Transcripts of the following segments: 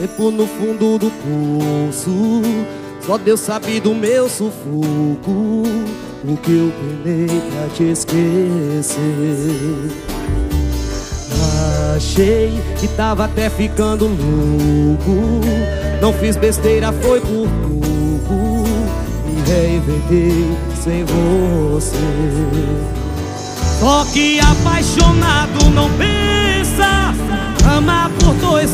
Tempo no fundo do poço. Só Deus sabe do meu sufoco. O que eu penei pra te esquecer. Achei que tava até ficando louco. Não fiz besteira, foi por pouco. Me reinventei sem você. Só que apaixonado não pensa. Amar por dois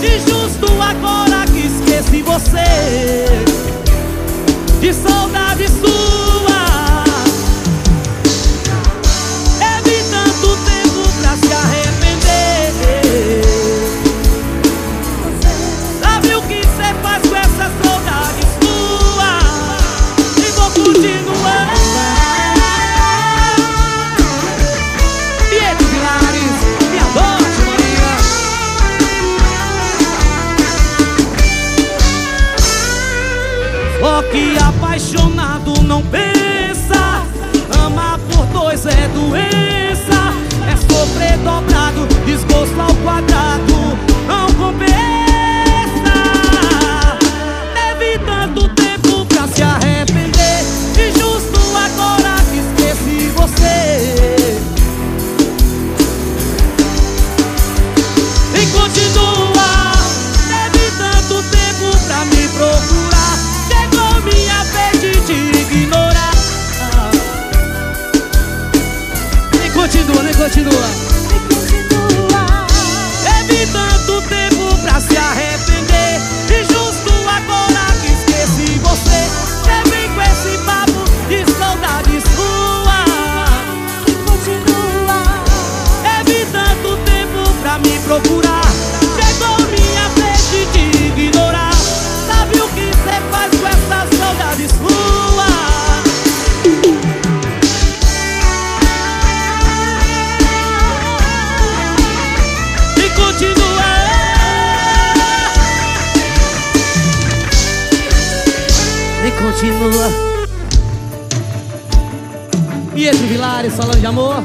De justo agora que esqueci você. De saudade Que apaixonado não pensa continua, continua Teve tanto tempo pra se arrepender. E justo agora que esqueci você. Você vem com esse papo de saudade sua. Teve tanto tempo pra me procurar E continua. E continua Pietro Vilares falando de amor